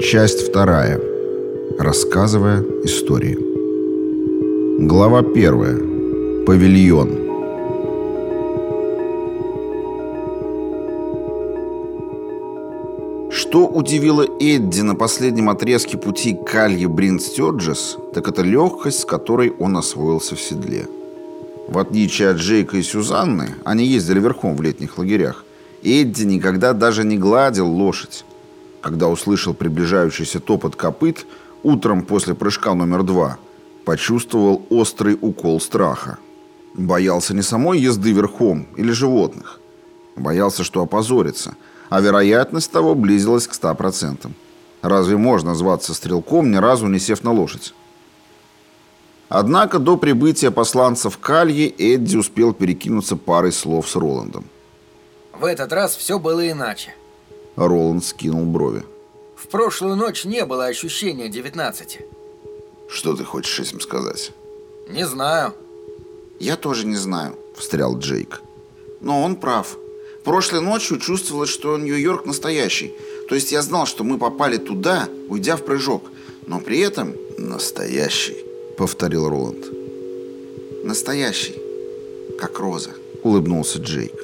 Часть вторая. Рассказывая истории. Глава первая. Павильон. Что удивило Эдди на последнем отрезке пути Кальи Бринстёджес, так это легкость, с которой он освоился в седле. В отличие от Джейка и Сюзанны, они ездили верхом в летних лагерях, Эдди никогда даже не гладил лошадь. Когда услышал приближающийся топот копыт утром после прыжка номер два, почувствовал острый укол страха. Боялся не самой езды верхом или животных. Боялся, что опозорится, а вероятность того близилась к ста процентам. Разве можно зваться стрелком, ни разу не сев на лошадь? Однако до прибытия посланцев Кальи Эдди успел перекинуться парой слов с Роландом. В этот раз все было иначе. Роланд скинул брови. В прошлую ночь не было ощущения 19. Что ты хочешь этим сказать? Не знаю. Я тоже не знаю, встрял Джейк. Но он прав. Прошлой ночью чувствовалось, что Нью-Йорк настоящий. То есть я знал, что мы попали туда, уйдя в прыжок. Но при этом... Настоящий, повторил Роланд. Настоящий. Как роза, улыбнулся Джейк.